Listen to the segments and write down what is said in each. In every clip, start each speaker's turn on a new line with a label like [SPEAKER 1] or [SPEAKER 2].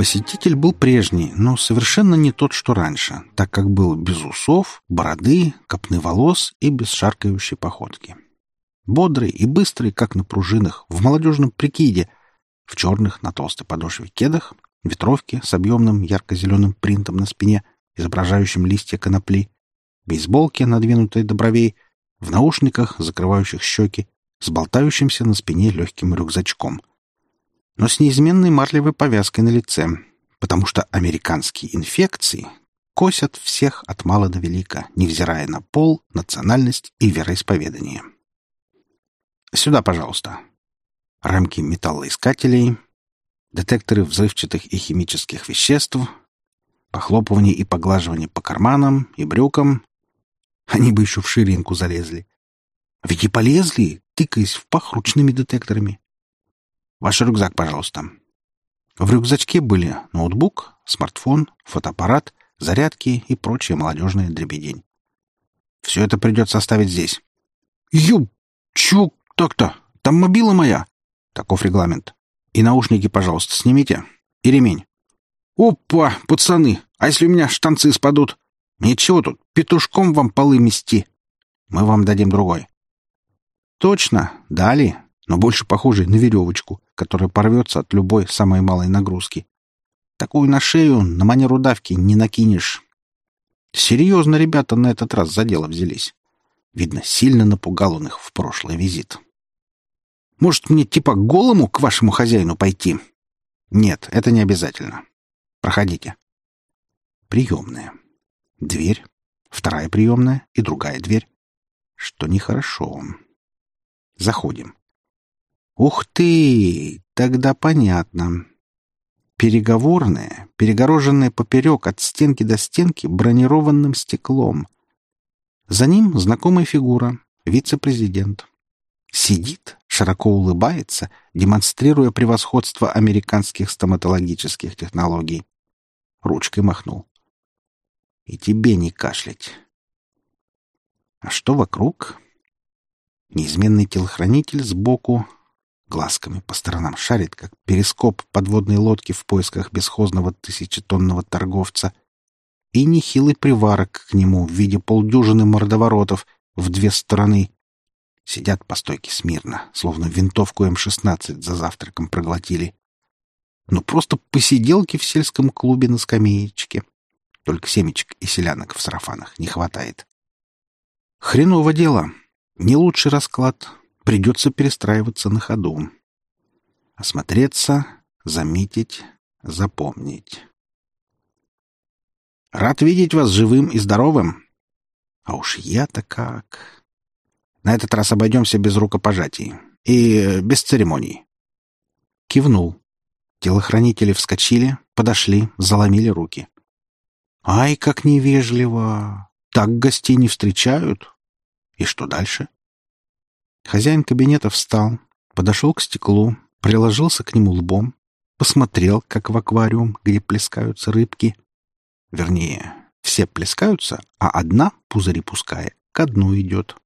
[SPEAKER 1] Посетитель был прежний, но совершенно не тот, что раньше, так как был без усов, бороды, копны волос и без шаркающей походки. Бодрый и быстрый, как на пружинах, в молодежном прикиде, в черных на толстой подошве кедах, ветровке с объемным ярко-зеленым принтом на спине, изображающим листья конопли, бейсболке, надвинутой до бровей, в наушниках, закрывающих щеки, с болтающимся на спине легким рюкзачком — но с неизменной марлевой повязкой на лице, потому что американские инфекции косят всех от мала до велика, невзирая на пол, национальность и вероисповедание. Сюда, пожалуйста. Рамки металлоискателей, детекторы взрывчатых и химических веществ, похлопывание и поглаживание по карманам и брюкам. Они бы еще в ширинку залезли. Ведь и полезли, тыкаясь в пах ручными детекторами. Ваш рюкзак, пожалуйста. В рюкзачке были ноутбук, смартфон, фотоаппарат, зарядки и прочая молодежная дребедень. Все это придется оставить здесь. Ю, чё так-то? Там мобила моя. Таков регламент. И наушники, пожалуйста, снимите. И ремень. Опа, пацаны, а если у меня штанцы спадут? Ничего тут, петушком вам полы мести. Мы вам дадим другой. Точно, дали, но больше похожий на веревочку, которая порвется от любой самой малой нагрузки. Такую на шею на манеру давки не накинешь. Серьезно ребята на этот раз за дело взялись. Видно, сильно напугал он их в прошлый визит. Может, мне типа голому к вашему хозяину пойти? Нет, это не обязательно. Проходите. Приемная. Дверь. Вторая приемная и другая дверь. Что нехорошо. Заходим. Ух ты! Тогда понятно. Переговорная, перегороженная поперек от стенки до стенки бронированным стеклом. За ним знакомая фигура, вице-президент. Сидит, широко улыбается, демонстрируя превосходство американских стоматологических технологий. Ручкой махнул. И тебе не кашлять. А что вокруг? Неизменный телохранитель сбоку, глазками по сторонам шарит, как перископ подводной лодки в поисках бесхозного тысячетонного торговца, и нехилый приварок к нему в виде полдюжины мордоворотов в две стороны. Сидят по стойке смирно, словно винтовку М-16 за завтраком проглотили. Ну, просто посиделки в сельском клубе на скамеечке. Только семечек и селянок в сарафанах не хватает. Хреново дело. Не лучший расклад, Придется перестраиваться на ходу. Осмотреться, заметить, запомнить. Рад видеть вас живым и здоровым. А уж я-то как. На этот раз обойдемся без рукопожатий и э, без церемоний. Кивнул. Телохранители вскочили, подошли, заломили руки. Ай, как невежливо! Так гостей не встречают. И что дальше? Хозяин кабинета встал, подошел к стеклу, приложился к нему лбом, посмотрел, как в аквариум, где плескаются рыбки. Вернее, все плескаются, а одна, пузыри пуская, ко дну идет.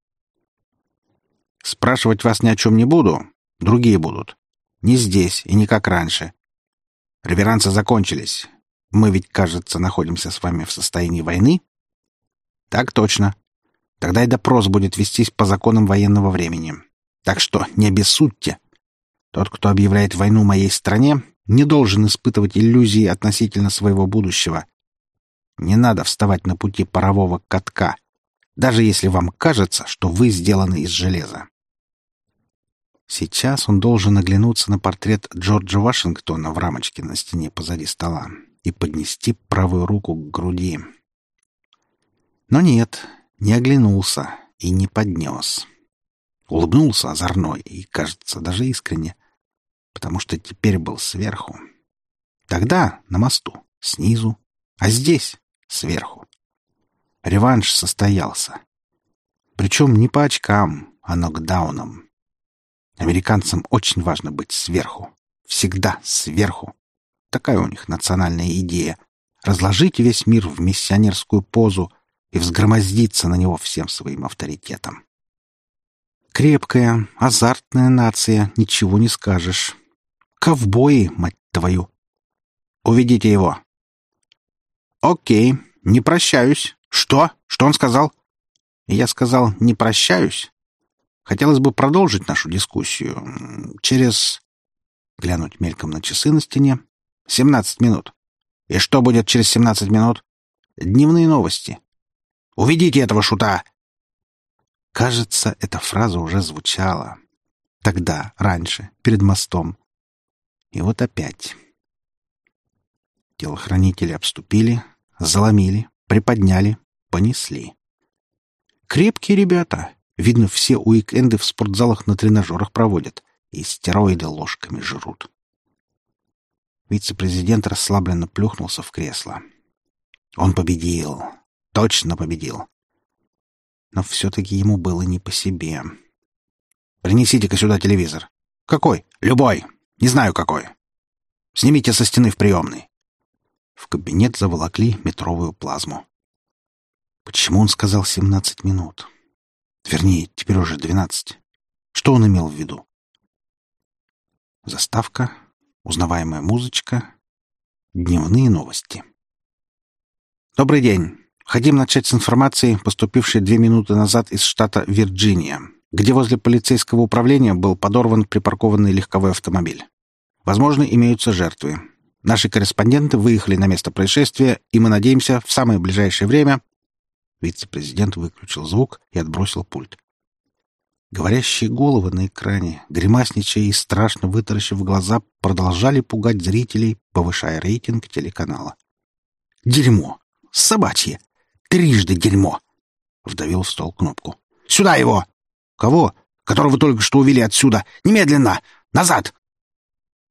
[SPEAKER 1] Спрашивать вас ни о чем не буду, другие будут. Не здесь и не как раньше. Реверансы закончились. Мы ведь, кажется, находимся с вами в состоянии войны? Так точно. Тогда и допрос будет вестись по законам военного времени. Так что не обессудьте. Тот, кто объявляет войну моей стране, не должен испытывать иллюзии относительно своего будущего. Не надо вставать на пути парового катка, даже если вам кажется, что вы сделаны из железа. Сейчас он должен оглянуться на портрет Джорджа Вашингтона в рамочке на стене позади стола и поднести правую руку к груди. Но нет, не оглянулся и не поднес. Улыбнулся озорной и, кажется, даже искренне, потому что теперь был сверху. Тогда на мосту, снизу, а здесь сверху. Реванш состоялся. Причем не по очкам, а нокдауном. Американцам очень важно быть сверху. Всегда сверху. Такая у них национальная идея. Разложить весь мир в миссионерскую позу — и взгромоздиться на него всем своим авторитетом. Крепкая, азартная нация, ничего не скажешь. Ковбои, мать твою! Уведите его». «Окей, не прощаюсь. Что? Что он сказал?» Я сказал «не прощаюсь». Хотелось бы продолжить нашу дискуссию. Через... Глянуть мельком на часы на стене. Семнадцать минут. И что будет через семнадцать минут? Дневные новости. «Уведите этого шута!» Кажется, эта фраза уже звучала. Тогда, раньше, перед мостом. И вот опять. Телохранители обступили, заломили, приподняли, понесли. Крепкие ребята. Видно, все уикенды в спортзалах на тренажерах проводят и стероиды ложками жрут. Вице-президент расслабленно плюхнулся в кресло. Он победил. Точно победил. Но все-таки ему было не по себе. «Принесите-ка сюда телевизор». «Какой?» «Любой. Не знаю, какой. Снимите со стены в приемной». В кабинет заволокли метровую плазму. Почему он сказал семнадцать минут? Вернее, теперь уже двенадцать. Что он имел в виду? Заставка, узнаваемая музычка, дневные новости. Добрый день. Хотим начать с информации, поступившей две минуты назад из штата Вирджиния, где возле полицейского управления был подорван припаркованный легковой автомобиль. Возможно, имеются жертвы. Наши корреспонденты выехали на место происшествия, и мы надеемся в самое ближайшее время... Вице-президент выключил звук и отбросил пульт. Говорящие головы на экране, гримасничая и страшно вытаращив глаза, продолжали пугать зрителей, повышая рейтинг телеканала. «Дерьмо! Собачье! Трижды дерьмо!» Вдавил в стол кнопку. «Сюда его!» «Кого? Которого только что увели отсюда! Немедленно! Назад!»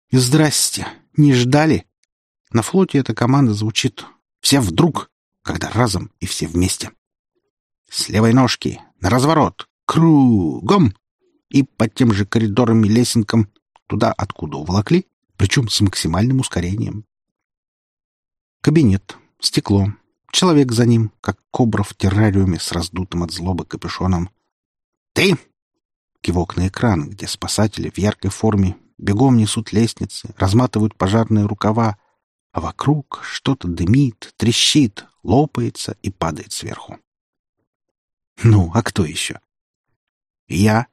[SPEAKER 1] «Здрасте! Не ждали?» На флоте эта команда звучит «все вдруг», когда разом и все вместе. С левой ножки, на разворот, кругом и по тем же коридорам и лесенкам туда, откуда уволокли, причем с максимальным ускорением. Кабинет, стекло, человек за ним, как кобра в террариуме с раздутым от злобы капюшоном. «Ты!» Кивок на экран, где спасатели в яркой форме бегом несут лестницы, разматывают пожарные рукава, а вокруг что-то дымит, трещит, лопается и падает сверху. Ну, а кто еще? Я.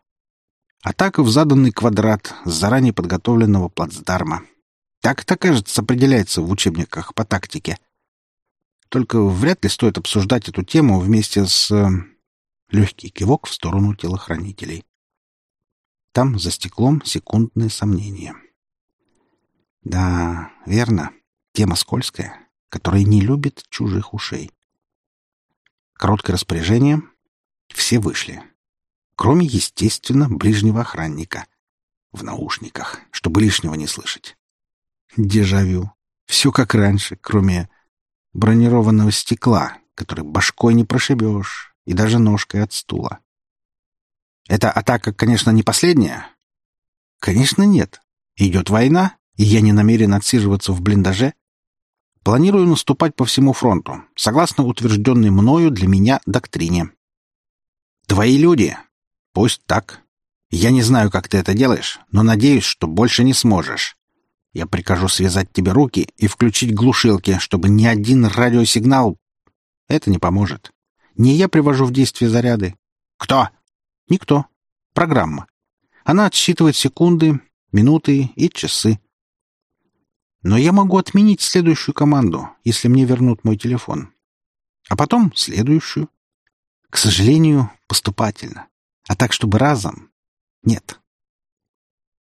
[SPEAKER 1] Атака в заданный квадрат с заранее подготовленного плацдарма. Так это, кажется, определяется в учебниках по тактике. Только вряд ли стоит обсуждать эту тему вместе с... Э, легкий кивок в сторону телохранителей. Там, за стеклом, секундные сомнения. Да, верно. Тема скользкая, которая не любит чужих ушей. Короткое распоряжение. Все вышли. Кроме, естественно, ближнего охранника. В наушниках, чтобы лишнего не слышать. Дежавю. Все как раньше, кроме бронированного стекла, который башкой не прошибешь, и даже ножкой от стула. Эта атака, конечно, не последняя. Конечно, нет. Идет война, и я не намерен отсиживаться в блиндаже. Планирую наступать по всему фронту, согласно утвержденной мною для меня доктрине. Твои люди. Пусть так. Я не знаю, как ты это делаешь, но надеюсь, что больше не сможешь. Я прикажу связать тебе руки и включить глушилки, чтобы ни один радиосигнал... Это не поможет. Не я привожу в действие заряды. Кто? Никто. Программа. Она отсчитывает секунды, минуты и часы. Но я могу отменить следующую команду, если мне вернут мой телефон. А потом следующую. К сожалению, поступательно. А так, чтобы разом? Нет.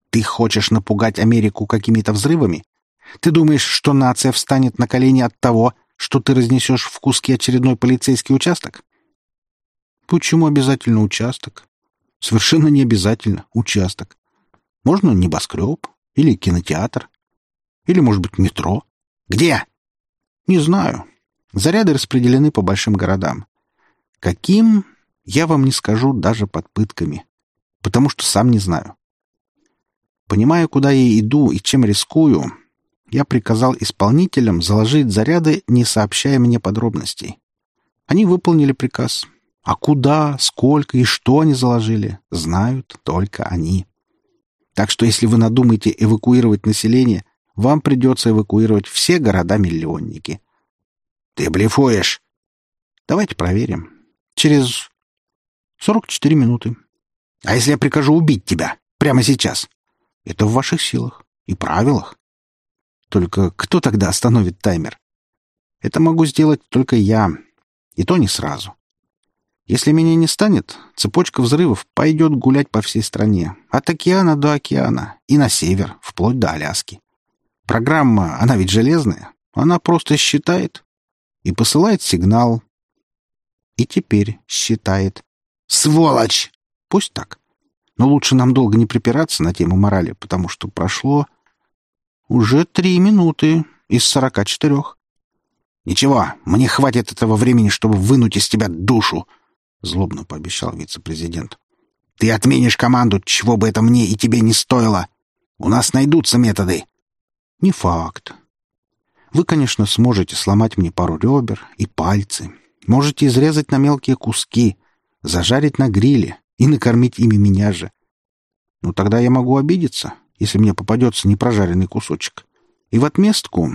[SPEAKER 1] Ты хочешь напугать Америку какими-то взрывами? Ты думаешь, что нация встанет на колени от того, что ты разнесешь в куски очередной полицейский участок? Почему обязательно участок? Совершенно не обязательно участок. Можно небоскреб или кинотеатр. Или, может быть, метро. Где? Не знаю. Заряды распределены по большим городам. Каким, я вам не скажу даже под пытками. Потому что сам не знаю. Понимая, куда я иду и чем рискую, я приказал исполнителям заложить заряды, не сообщая мне подробностей. Они выполнили приказ — а куда, сколько и что они заложили, знают только они. Так что если вы надумаете эвакуировать население, вам придется эвакуировать все города-миллионники. Ты блефуешь. Давайте проверим. Через 44 минуты. А если я прикажу убить тебя прямо сейчас? Это в ваших силах и правилах. Только кто тогда остановит таймер? Это могу сделать только я, и то не сразу. Если меня не станет, цепочка взрывов пойдет гулять по всей стране, от океана до океана и на север, вплоть до Аляски. Программа, она ведь железная, она просто считает и посылает сигнал. И теперь считает. Сволочь! Пусть так. Но лучше нам долго не припираться на тему морали, потому что прошло уже три минуты из сорока четырех. Ничего, мне хватит этого времени, чтобы вынуть из тебя душу, злобно пообещал вице-президент. Ты отменишь команду, чего бы это мне и тебе не стоило. У нас найдутся методы. Не факт. Вы, конечно, сможете сломать мне пару ребер и пальцы. Можете изрезать на мелкие куски, зажарить на гриле и накормить ими меня же. Ну, тогда я могу обидеться, если мне попадется непрожаренный кусочек. И в отместку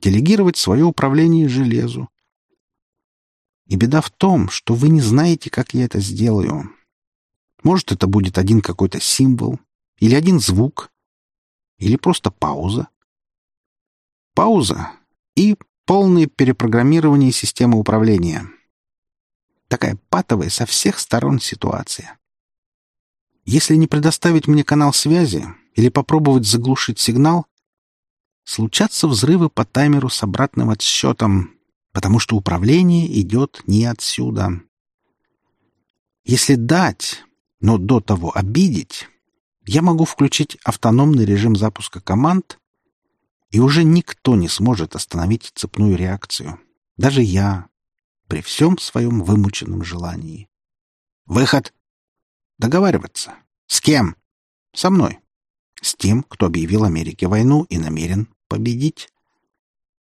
[SPEAKER 1] делегировать свое управление железу. И беда в том, что вы не знаете, как я это сделаю. Может, это будет один какой-то символ, или один звук, или просто пауза. Пауза и полное перепрограммирование системы управления. Такая патовая со всех сторон ситуация. Если не предоставить мне канал связи или попробовать заглушить сигнал, случатся взрывы по таймеру с обратным отсчетом, потому что управление идет не отсюда. Если дать, но до того обидеть, я могу включить автономный режим запуска команд, и уже никто не сможет остановить цепную реакцию. Даже я, при всем своем вымученном желании. Выход. Договариваться. С кем? Со мной. С тем, кто объявил Америке войну и намерен победить.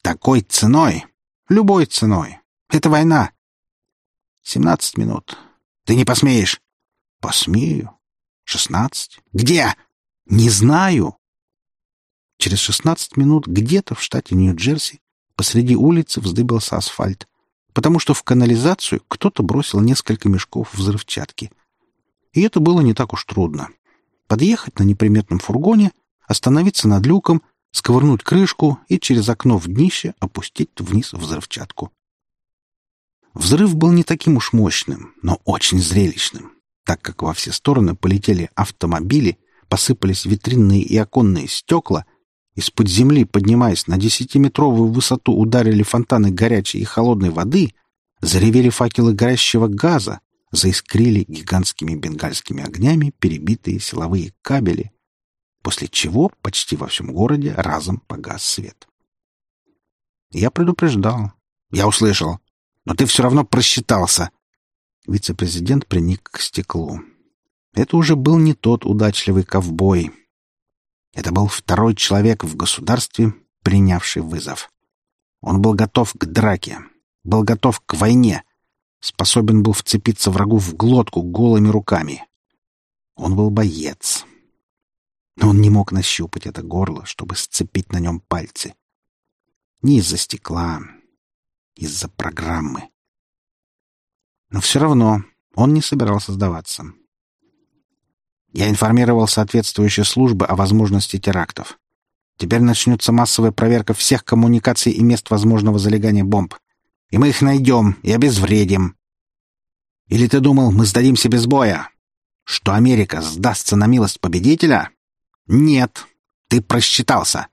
[SPEAKER 1] Такой ценой. Любой ценой. Это война. Семнадцать минут. Ты не посмеешь. Посмею. Шестнадцать. Где? Не знаю. Через шестнадцать минут где-то в штате Нью-Джерси посреди улицы вздыбился асфальт потому что в канализацию кто-то бросил несколько мешков взрывчатки. И это было не так уж трудно. Подъехать на неприметном фургоне, остановиться над люком, сковырнуть крышку и через окно в днище опустить вниз взрывчатку. Взрыв был не таким уж мощным, но очень зрелищным, так как во все стороны полетели автомобили, посыпались витринные и оконные стекла — из-под земли, поднимаясь на десятиметровую высоту, ударили фонтаны горячей и холодной воды, заревели факелы горящего газа, заискрили гигантскими бенгальскими огнями перебитые силовые кабели, после чего почти во всем городе разом погас свет. Я предупреждал. Я услышал. Но ты все равно просчитался. Вице-президент приник к стеклу. Это уже был не тот удачливый ковбой, это был второй человек в государстве, принявший вызов. Он был готов к драке, был готов к войне, способен был вцепиться врагу в глотку голыми руками. Он был боец. Но он не мог нащупать это горло, чтобы сцепить на нем пальцы. Не из-за стекла, из-за программы. Но все равно он не собирался сдаваться. Я информировал соответствующие службы о возможности терактов. Теперь начнется массовая проверка всех коммуникаций и мест возможного залегания бомб. И мы их найдем и обезвредим. Или ты думал, мы сдадимся без боя? Что Америка сдастся на милость победителя? Нет, ты просчитался.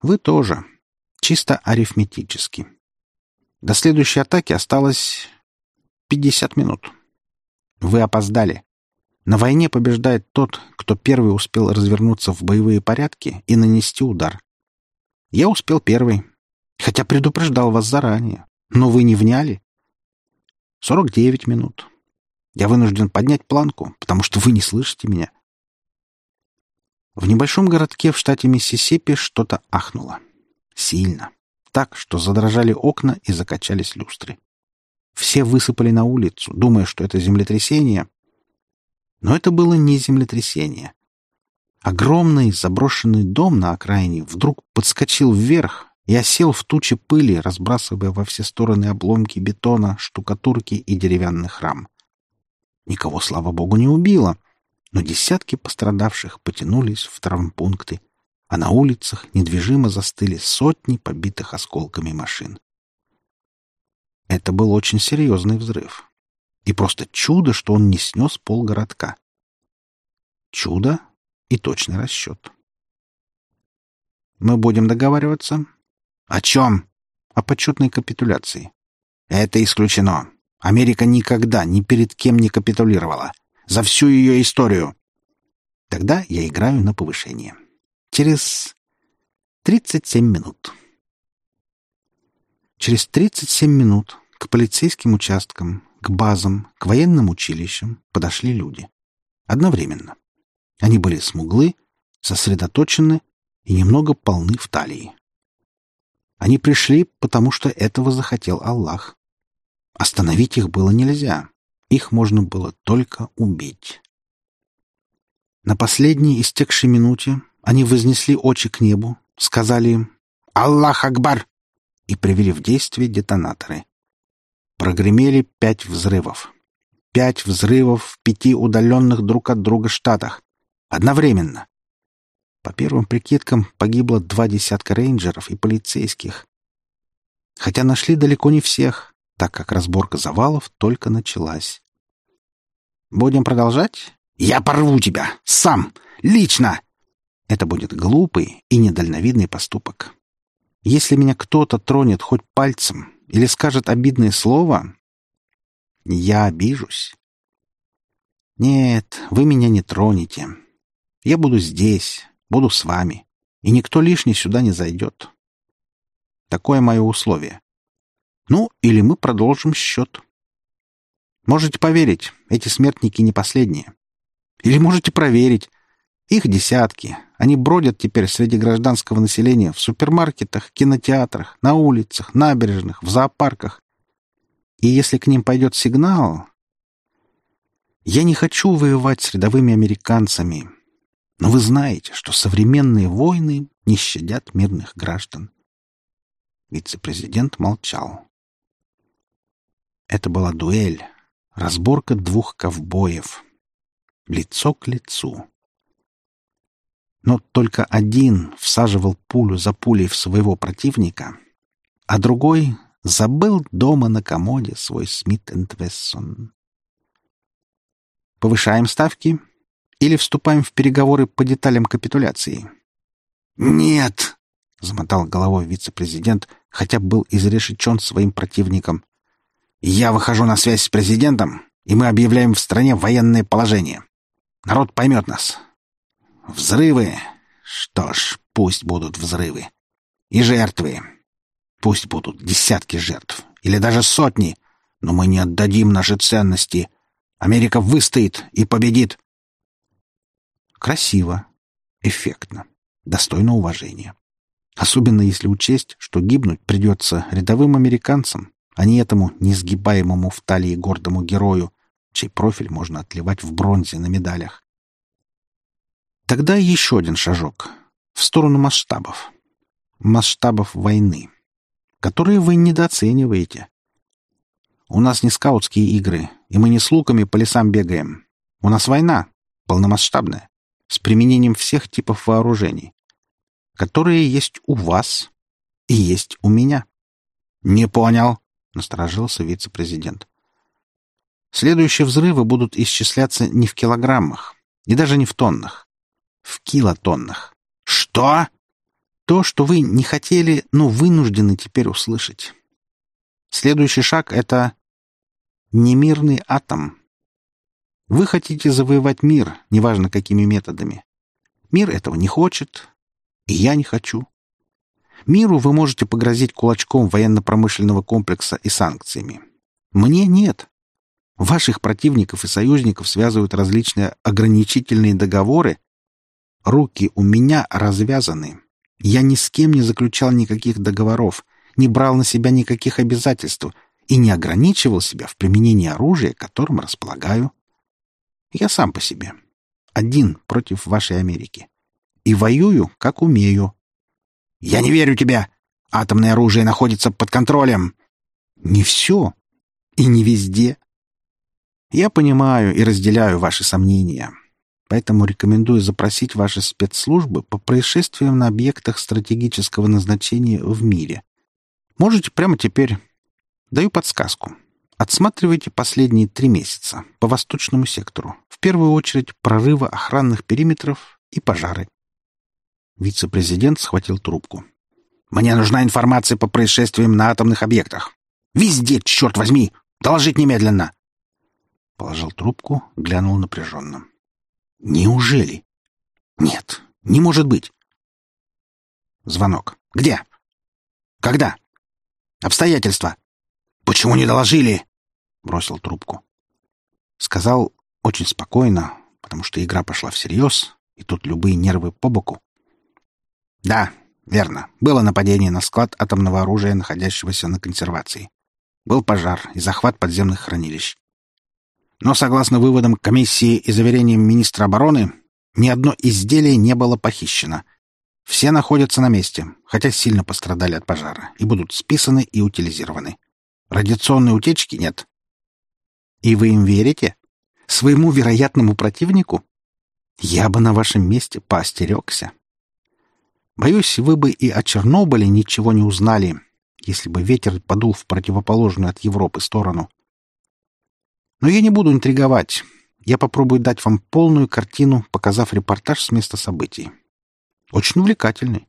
[SPEAKER 1] Вы тоже. Чисто арифметически. До следующей атаки осталось 50 минут. Вы опоздали. На войне побеждает тот, кто первый успел развернуться в боевые порядки и нанести удар. Я успел первый, хотя предупреждал вас заранее, но вы не вняли. 49 минут. Я вынужден поднять планку, потому что вы не слышите меня. В небольшом городке в штате Миссисипи что-то ахнуло. Сильно. Так, что задрожали окна и закачались люстры. Все высыпали на улицу, думая, что это землетрясение, но это было не землетрясение. Огромный заброшенный дом на окраине вдруг подскочил вверх и осел в туче пыли, разбрасывая во все стороны обломки бетона, штукатурки и деревянных рам. Никого, слава богу, не убило, но десятки пострадавших потянулись в травмпункты, а на улицах недвижимо застыли сотни побитых осколками машин. Это был очень серьезный взрыв. И просто чудо, что он не снес полгородка. Чудо и точный расчет. Мы будем договариваться? О чем? О почетной капитуляции. Это исключено. Америка никогда ни перед кем не капитулировала. За всю ее историю. Тогда я играю на повышение. Через 37 минут. Через 37 минут к полицейским участкам, к базам, к военным училищам подошли люди. Одновременно. Они были смуглы, сосредоточены и немного полны в талии. Они пришли, потому что этого захотел Аллах. Остановить их было нельзя. Их можно было только убить. На последней истекшей минуте они вознесли очи к небу, сказали «Аллах Акбар!» и привели в действие детонаторы. Прогремели пять взрывов. Пять взрывов в пяти удаленных друг от друга штатах. Одновременно. По первым прикидкам погибло два десятка рейнджеров и полицейских. Хотя нашли далеко не всех, так как разборка завалов только началась. «Будем продолжать?» «Я порву тебя! Сам! Лично!» Это будет глупый и недальновидный поступок. Если меня кто-то тронет хоть пальцем или скажет обидное слово, я обижусь. Нет, вы меня не тронете. Я буду здесь, буду с вами, и никто лишний сюда не зайдет. Такое мое условие. Ну, или мы продолжим счет. Можете поверить, эти смертники не последние. Или можете проверить. Их десятки. Они бродят теперь среди гражданского населения в супермаркетах, кинотеатрах, на улицах, набережных, в зоопарках. И если к ним пойдет сигнал... Я не хочу воевать с рядовыми американцами. Но вы знаете, что современные войны не щадят мирных граждан. Вице-президент молчал. Это была дуэль, разборка двух ковбоев. Лицо к лицу. Но только один всаживал пулю за пулей в своего противника, а другой забыл дома на комоде свой Смит энд Вессон. Повышаем ставки или вступаем в переговоры по деталям капитуляции? Нет, замотал головой вице-президент, хотя был изрешечен своим противником. Я выхожу на связь с президентом, и мы объявляем в стране военное положение. Народ поймет нас. Взрывы? Что ж, пусть будут взрывы. И жертвы. Пусть будут десятки жертв. Или даже сотни. Но мы не отдадим наши ценности. Америка выстоит и победит. Красиво. Эффектно. Достойно уважения. Особенно если учесть, что гибнуть придется рядовым американцам, а не этому несгибаемому в талии гордому герою, чей профиль можно отливать в бронзе на медалях. Тогда еще один шажок в сторону масштабов. Масштабов войны, которые вы недооцениваете. У нас не скаутские игры, и мы не с луками по лесам бегаем. У нас война, полномасштабная, с применением всех типов вооружений, которые есть у вас и есть у меня. Не понял. — насторожился вице-президент. «Следующие взрывы будут исчисляться не в килограммах и даже не в тоннах. В килотоннах. Что? То, что вы не хотели, но вынуждены теперь услышать. Следующий шаг — это немирный атом. Вы хотите завоевать мир, неважно какими методами. Мир этого не хочет, и я не хочу. Миру вы можете погрозить кулачком военно-промышленного комплекса и санкциями. Мне нет. Ваших противников и союзников связывают различные ограничительные договоры. Руки у меня развязаны. Я ни с кем не заключал никаких договоров, не брал на себя никаких обязательств и не ограничивал себя в применении оружия, которым располагаю. Я сам по себе. Один против вашей Америки. И воюю, как умею.
[SPEAKER 2] Я не верю тебе. Атомное оружие находится под контролем.
[SPEAKER 1] Не все. И не везде. Я понимаю и разделяю ваши сомнения. Поэтому рекомендую запросить ваши спецслужбы по происшествиям на объектах стратегического назначения в мире. Можете прямо теперь. Даю подсказку. Отсматривайте последние три месяца по восточному сектору. В первую очередь прорывы охранных периметров и пожары. Вице-президент схватил трубку.
[SPEAKER 2] «Мне нужна информация по происшествиям на атомных объектах. Везде, черт возьми! Доложить немедленно!»
[SPEAKER 1] Положил трубку, глянул напряженно. «Неужели?» «Нет, не может быть!»
[SPEAKER 2] Звонок. «Где?» «Когда?» «Обстоятельства?» «Почему не доложили?» Бросил трубку.
[SPEAKER 1] Сказал очень спокойно, потому что игра пошла всерьез, и тут любые нервы по боку.
[SPEAKER 2] Да, верно. Было нападение на склад атомного оружия, находящегося на консервации. Был пожар и захват подземных хранилищ. Но, согласно выводам комиссии и заверениям министра обороны, ни одно изделие не было похищено. Все находятся на месте, хотя сильно пострадали от пожара, и будут списаны и утилизированы. Радиационной утечки нет.
[SPEAKER 1] И вы им верите? Своему вероятному противнику? Я бы на вашем месте поостерегся. Боюсь, вы бы и о Чернобыле ничего не узнали, если бы ветер подул в противоположную от Европы сторону. Но я не буду интриговать. Я попробую дать вам полную картину, показав репортаж с места событий. Очень увлекательный.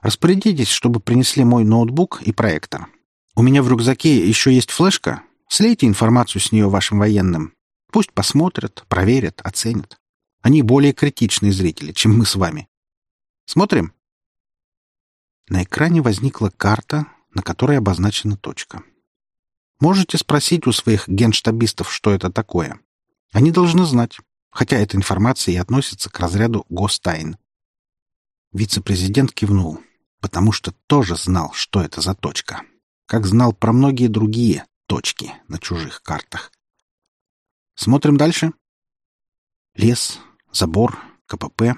[SPEAKER 1] Распорядитесь, чтобы принесли мой ноутбук и проектор. У меня в рюкзаке еще есть флешка. Слейте информацию с нее вашим военным. Пусть посмотрят, проверят, оценят. Они более критичные зрители, чем мы с вами. Смотрим? На экране возникла карта, на которой обозначена точка. Можете спросить у своих генштабистов, что это такое. Они должны знать, хотя эта информация и относится к разряду гостайн. Вице-президент кивнул, потому что тоже знал, что это за точка, как знал про многие другие точки на чужих картах. Смотрим дальше. Лес, забор, КПП,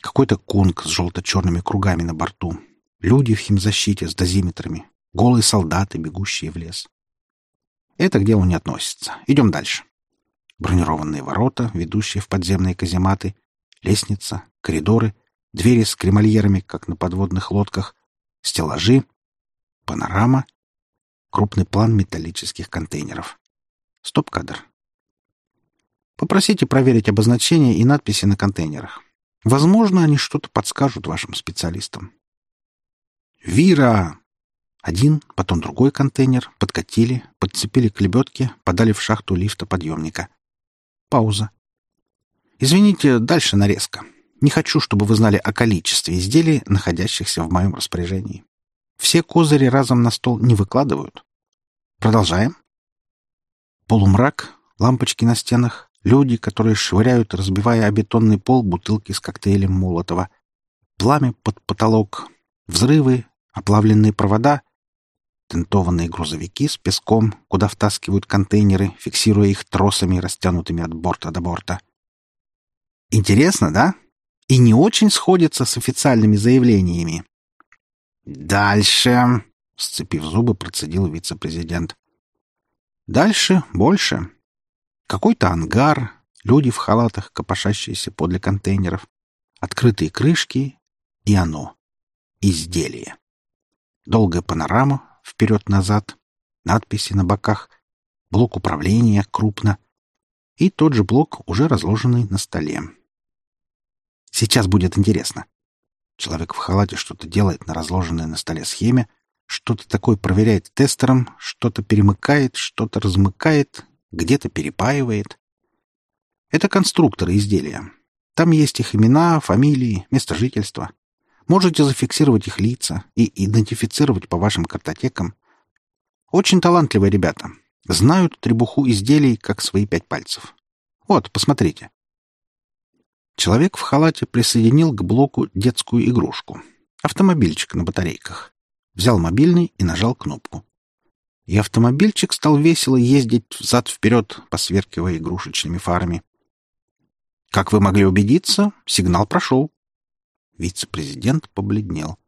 [SPEAKER 1] какой-то кунг с желто-черными кругами на борту, Люди в химзащите с дозиметрами. Голые солдаты, бегущие в лес. Это к делу не относится. Идем дальше. Бронированные ворота, ведущие в подземные казематы, лестница, коридоры, двери с кремольерами, как на подводных лодках, стеллажи, панорама, крупный план металлических контейнеров. Стоп-кадр. Попросите проверить обозначения и надписи на контейнерах. Возможно, они что-то подскажут вашим специалистам. «Вира!» Один, потом другой контейнер, подкатили, подцепили к лебедке, подали в шахту лифта подъемника. Пауза. «Извините, дальше нарезка. Не хочу, чтобы вы знали о количестве изделий, находящихся в моем распоряжении. Все козыри разом на стол не выкладывают. Продолжаем. Полумрак, лампочки на стенах, люди, которые швыряют, разбивая о бетонный пол бутылки с коктейлем Молотова, пламя под потолок, взрывы, Оплавленные провода, тентованные грузовики с песком, куда втаскивают контейнеры, фиксируя их тросами, растянутыми от борта до борта. Интересно, да? И не очень сходится с официальными заявлениями. «Дальше», — сцепив зубы, процедил вице-президент. «Дальше больше. Какой-то ангар, люди в халатах, копошащиеся подле контейнеров, открытые крышки и оно — изделие. Долгая панорама вперед-назад, надписи на боках, блок управления крупно и тот же блок, уже разложенный на столе. Сейчас будет интересно. Человек в халате что-то делает на разложенной на столе схеме, что-то такое проверяет тестером, что-то перемыкает, что-то размыкает, где-то перепаивает. Это конструкторы изделия. Там есть их имена, фамилии, место жительства. Можете зафиксировать их лица и идентифицировать по вашим картотекам. Очень талантливые ребята. Знают требуху изделий, как свои пять пальцев. Вот, посмотрите. Человек в халате присоединил к блоку детскую игрушку. Автомобильчик на батарейках. Взял мобильный и нажал кнопку. И автомобильчик стал весело ездить взад-вперед, посверкивая игрушечными фарами. Как вы могли убедиться, сигнал прошел. Вице-президент побледнел.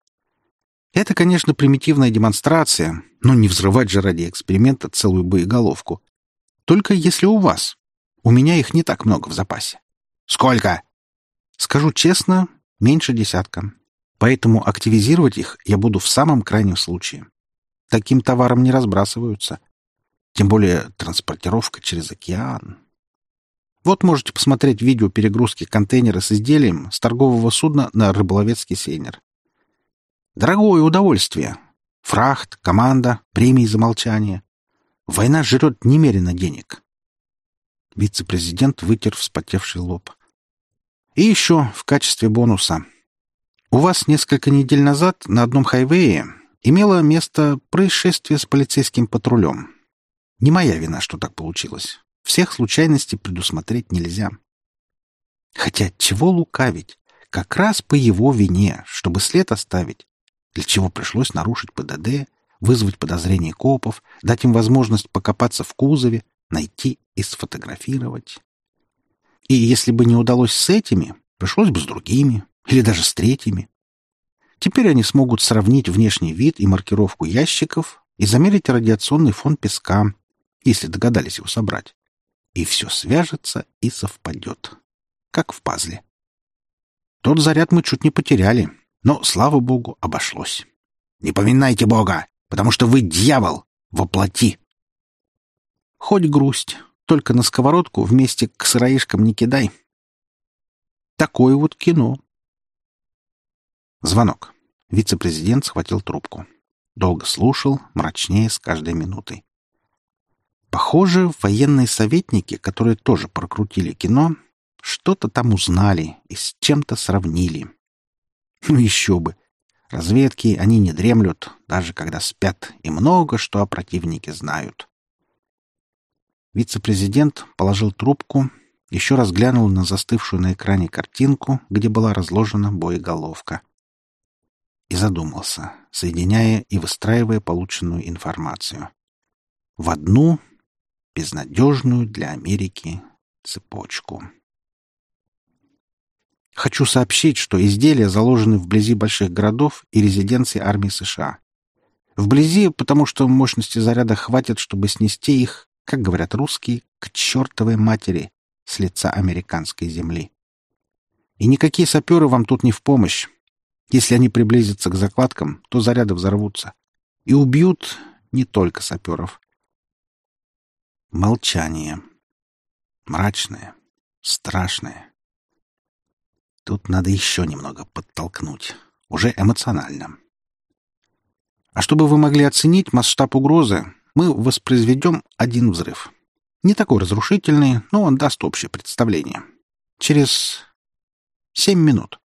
[SPEAKER 1] Это, конечно, примитивная демонстрация, но не взрывать же ради эксперимента целую боеголовку. Только если у вас. У меня их не так много в запасе.
[SPEAKER 2] Сколько?
[SPEAKER 1] Скажу честно, меньше десятка. Поэтому активизировать их я буду в самом крайнем случае. Таким товаром не разбрасываются. Тем более транспортировка через океан. Вот можете посмотреть видео перегрузки контейнера с изделием с торгового судна на рыболовецкий сейнер. Дорогое удовольствие. Фрахт, команда, премии за молчание. Война жрет немерено денег. Вице-президент вытер вспотевший лоб. И еще в качестве бонуса. У вас несколько недель назад на одном хайвее имело место происшествие с полицейским патрулем. Не моя вина, что так получилось. Всех случайностей предусмотреть нельзя. Хотя чего лукавить? Как раз по его вине, чтобы след оставить, для чего пришлось нарушить ПДД, вызвать подозрение копов, дать им возможность покопаться в кузове, найти и сфотографировать. И если бы не удалось с этими, пришлось бы с другими или даже с третьими. Теперь они смогут сравнить внешний вид и маркировку ящиков и замерить радиационный фон песка, если догадались его собрать и все свяжется и совпадет. Как в пазле. Тот заряд мы чуть не потеряли, но, слава богу, обошлось.
[SPEAKER 2] Не поминайте Бога, потому что вы дьявол, воплоти.
[SPEAKER 1] Хоть грусть, только на сковородку вместе к сыроишкам не кидай. Такое вот кино. Звонок. Вице-президент схватил трубку. Долго слушал, мрачнее с каждой минутой. Похоже, военные советники, которые тоже прокрутили кино, что-то там узнали и с чем-то сравнили. Ну еще бы. Разведки, они не дремлют, даже когда спят, и много что о противнике знают. Вице-президент положил трубку, еще раз глянул на застывшую на экране картинку, где была разложена боеголовка. И задумался, соединяя и выстраивая полученную информацию. В одну безнадежную для Америки цепочку. Хочу сообщить, что изделия заложены вблизи больших городов и резиденций армии США. Вблизи, потому что мощности заряда хватит, чтобы снести их, как говорят русские, к чертовой матери с лица американской земли. И никакие саперы вам тут не в помощь. Если они приблизятся к закладкам, то заряды взорвутся. И убьют не только саперов. Молчание. Мрачное, страшное. Тут надо еще немного подтолкнуть. Уже эмоционально. А чтобы вы могли оценить масштаб угрозы, мы воспроизведем один взрыв. Не такой разрушительный, но он даст общее представление. Через семь минут.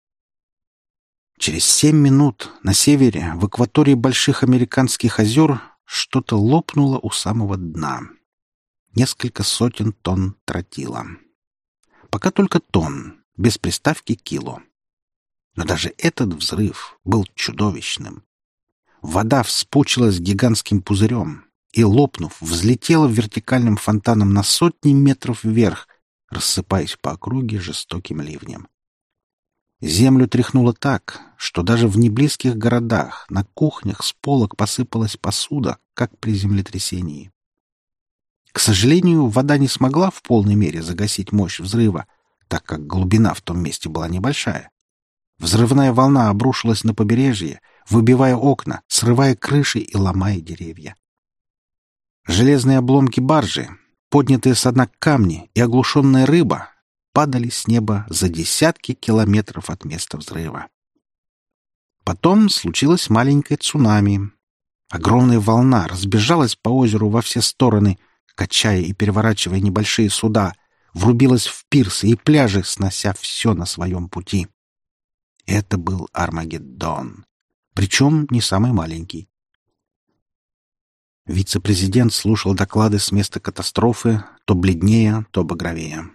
[SPEAKER 1] Через семь минут на севере, в акватории больших американских озер, что-то лопнуло у самого дна несколько сотен тонн тротила. Пока только тонн, без приставки кило. Но даже этот взрыв был чудовищным. Вода вспучилась гигантским пузырем и, лопнув, взлетела вертикальным фонтаном на сотни метров вверх, рассыпаясь по округе жестоким ливнем. Землю тряхнуло так, что даже в неблизких городах на кухнях с полок посыпалась посуда, как при землетрясении. К сожалению, вода не смогла в полной мере загасить мощь взрыва, так как глубина в том месте была небольшая. Взрывная волна обрушилась на побережье, выбивая окна, срывая крыши и ломая деревья. Железные обломки баржи, поднятые с дна камни и оглушенная рыба падали с неба за десятки километров от места взрыва. Потом случилось маленькое цунами. Огромная волна разбежалась по озеру во все стороны — качая и переворачивая небольшие суда, врубилась в пирсы и пляжи, снося все на своем пути. Это был Армагеддон, причем не самый маленький. Вице-президент слушал доклады с места катастрофы, то бледнее, то багровее.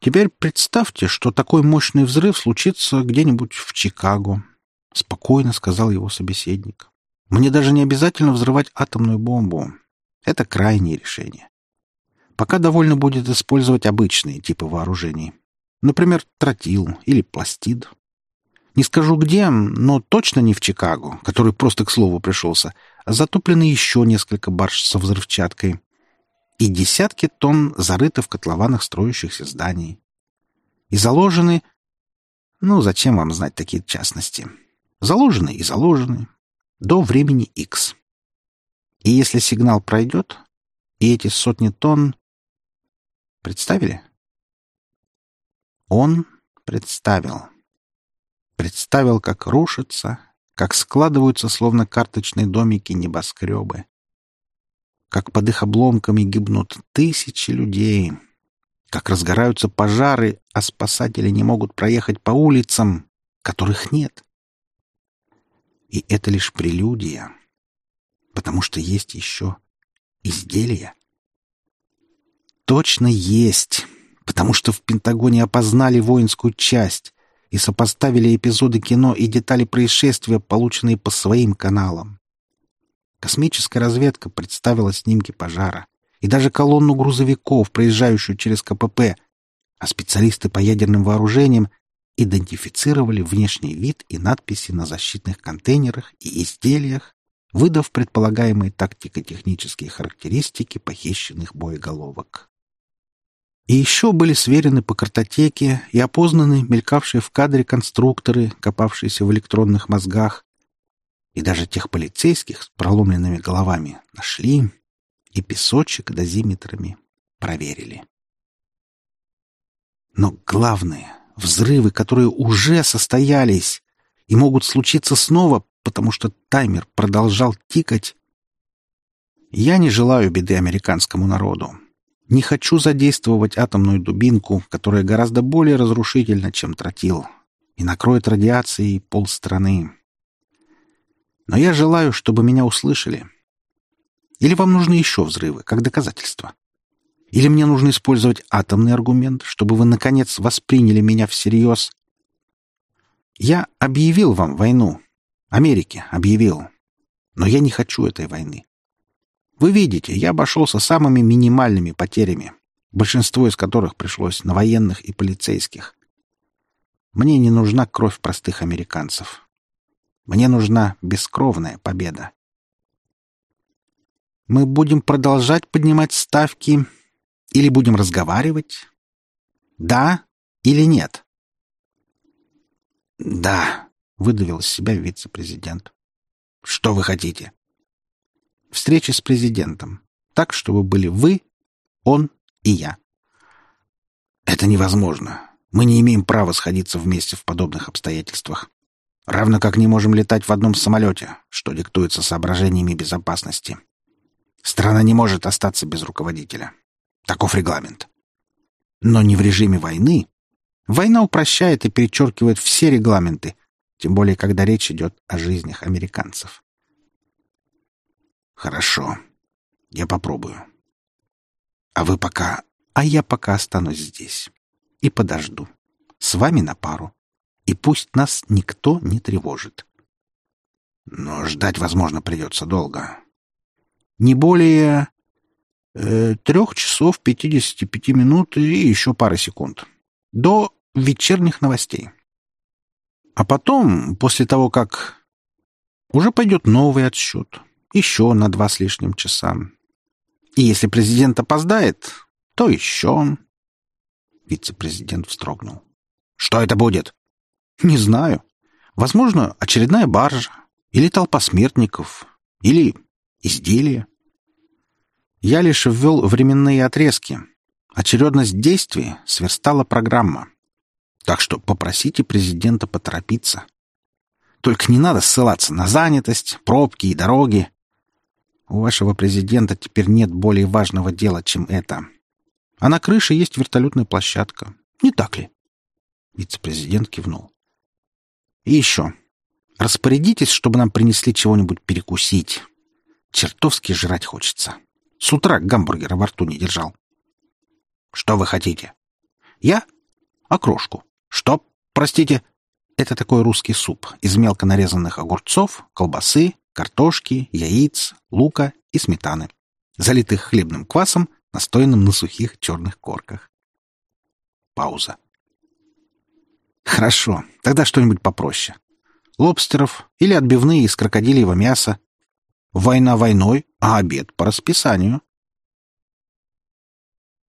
[SPEAKER 1] Теперь представьте, что такой мощный взрыв случится где-нибудь в Чикаго, спокойно сказал его собеседник. Мне даже не обязательно взрывать атомную бомбу. Это крайнее решение. Пока довольно будет использовать обычные типы вооружений. Например, тротил или пластид. Не скажу где, но точно не в Чикаго, который просто к слову пришелся, а затоплены еще несколько барж со взрывчаткой. И десятки тонн зарыты в котлованах строящихся зданий. И заложены... Ну, зачем вам знать такие частности? Заложены и заложены. До времени X. И если сигнал пройдет, и эти сотни тонн... Представили? Он представил. Представил, как рушатся, как складываются, словно карточные домики, небоскребы. Как под их обломками гибнут тысячи людей. Как разгораются пожары, а спасатели не могут проехать по улицам, которых нет. И это лишь прелюдия, потому что есть еще изделия. Точно есть потому что в Пентагоне опознали воинскую часть и сопоставили эпизоды кино и детали происшествия, полученные по своим каналам. Космическая разведка представила снимки пожара и даже колонну грузовиков, проезжающую через КПП, а специалисты по ядерным вооружениям идентифицировали внешний вид и надписи на защитных контейнерах и изделиях, выдав предполагаемые тактико-технические характеристики похищенных боеголовок. И еще были сверены по картотеке и опознаны мелькавшие в кадре конструкторы, копавшиеся в электронных мозгах. И даже тех полицейских с проломленными головами нашли и песочек дозиметрами проверили. Но главное — взрывы, которые уже состоялись и могут случиться снова, потому что таймер продолжал тикать. Я не желаю беды американскому народу. Не хочу задействовать атомную дубинку, которая гораздо более разрушительна, чем тротил, и накроет радиацией полстраны. Но я желаю, чтобы меня услышали. Или вам нужны еще взрывы, как доказательство? Или мне нужно использовать атомный аргумент, чтобы вы, наконец, восприняли меня всерьез? Я объявил вам войну. Америке объявил. Но я не хочу этой войны. Вы видите, я обошелся самыми минимальными потерями, большинство из которых пришлось на военных и полицейских. Мне не нужна кровь простых американцев. Мне нужна бескровная победа. Мы будем продолжать поднимать ставки или будем разговаривать? Да или нет? Да, выдавил из себя вице-президент. Что вы хотите? встречи с президентом. Так, чтобы были вы, он и я. Это невозможно. Мы не имеем права сходиться вместе в подобных обстоятельствах. Равно как не можем летать в одном самолете, что диктуется соображениями безопасности. Страна не может остаться без руководителя. Таков регламент. Но не в режиме войны. Война упрощает и перечеркивает все регламенты, тем более когда речь идет о жизнях американцев. Хорошо. Я попробую. А вы пока... А я пока останусь здесь. И подожду. С вами на пару. И пусть нас никто не тревожит. Но ждать, возможно, придется долго. Не более э, трех часов пятидесяти пяти минут и еще пары секунд. До вечерних новостей. А потом, после того, как... Уже пойдет новый отсчет еще на два с лишним часа. И если президент опоздает, то еще. Вице-президент вздрогнул. Что это будет? Не знаю. Возможно, очередная баржа, или толпа смертников, или изделие. Я лишь ввел временные отрезки. Очередность действий сверстала программа. Так что попросите президента поторопиться. Только не надо ссылаться на занятость, пробки и дороги. У вашего президента теперь нет более важного дела, чем это. А на крыше есть вертолетная площадка. Не так ли? Вице-президент кивнул. И еще. Распорядитесь, чтобы нам принесли чего-нибудь перекусить. Чертовски жрать хочется. С утра гамбургера во рту не держал. Что вы хотите? Я? Окрошку. Что? Простите. Это такой русский суп из мелко нарезанных огурцов, колбасы, картошки, яиц, лука и сметаны, залитых хлебным квасом, настоянным на сухих черных корках. Пауза. Хорошо, тогда что-нибудь попроще. Лобстеров или отбивные из крокодильего мяса. Война войной, а обед по расписанию.